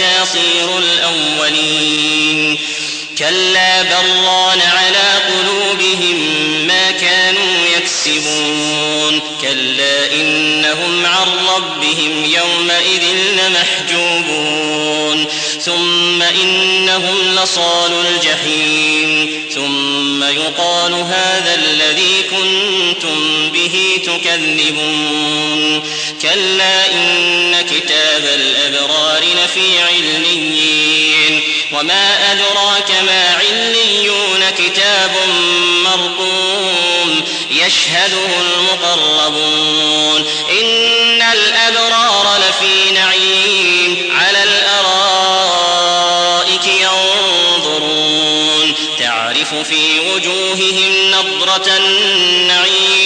أساطير الأولين. كلا بران على قلوبهم ما كانوا يكسبون. كلا إنهم عن ربهم يومئذ لمحجوبون. ثم إنهم لصال الجحيم. ثم يقال هذا الذي كنتم به تكذبون. كلا كتاب الأبرار لفي عليين وما أدراك ما عليون كتاب مرقوم يشهده المقربون إن الأبرار لفي نعيم على الأرائك ينظرون تعرف في وجوههم نضرة النعيم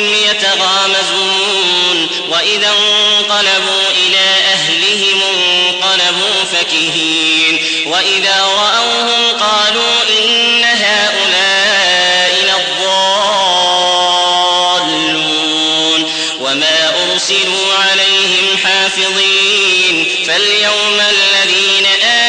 فكهين وإذا رأوهم قالوا إن هؤلاء لضالون وما أرسلوا عليهم حافظين فاليوم الذين آمنوا